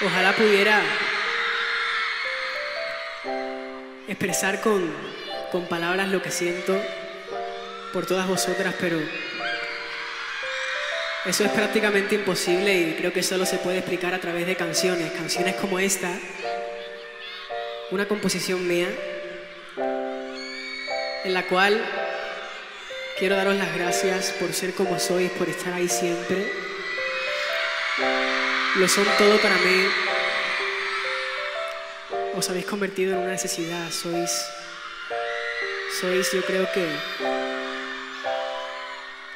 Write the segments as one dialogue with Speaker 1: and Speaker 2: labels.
Speaker 1: Ojalá pudiera expresar con, con palabras lo que siento por todas vosotras, pero eso es prácticamente imposible y creo que solo se puede explicar a través de canciones, canciones como esta, una composición mía, en la cual quiero daros las gracias por ser como sois, por estar ahí siempre. Lo son todo para mí. Os habéis convertido en una necesidad, sois, sois yo creo que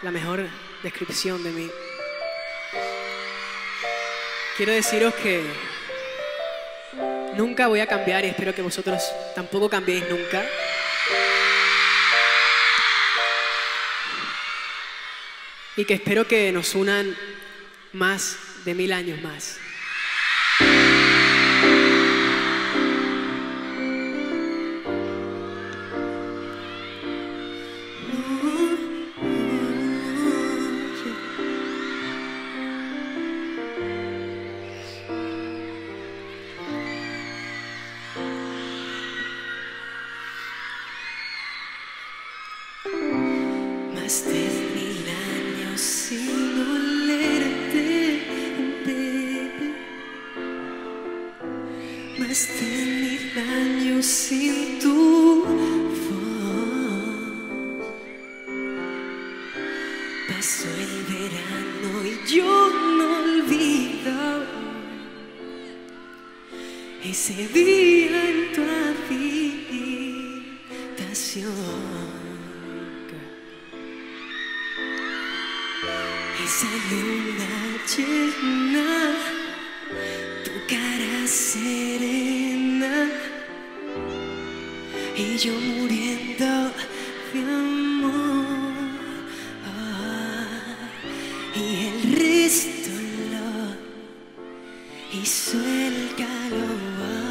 Speaker 1: la mejor descripción de mí. Quiero deciros que nunca voy a cambiar y espero que vosotros tampoco cambiéis nunca. Y que espero que nos unan más de mil años más.
Speaker 2: Más mil años sin tu voz. Pasó el verano y yo no olvido ese día en tu habitación. Esa luna llena, y yo muriendo de amor. Y el resto lo hizo el calor.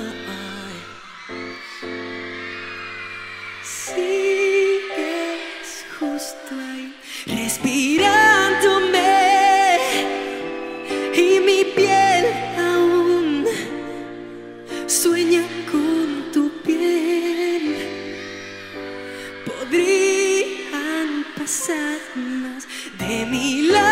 Speaker 2: Podrían pasar más de mil años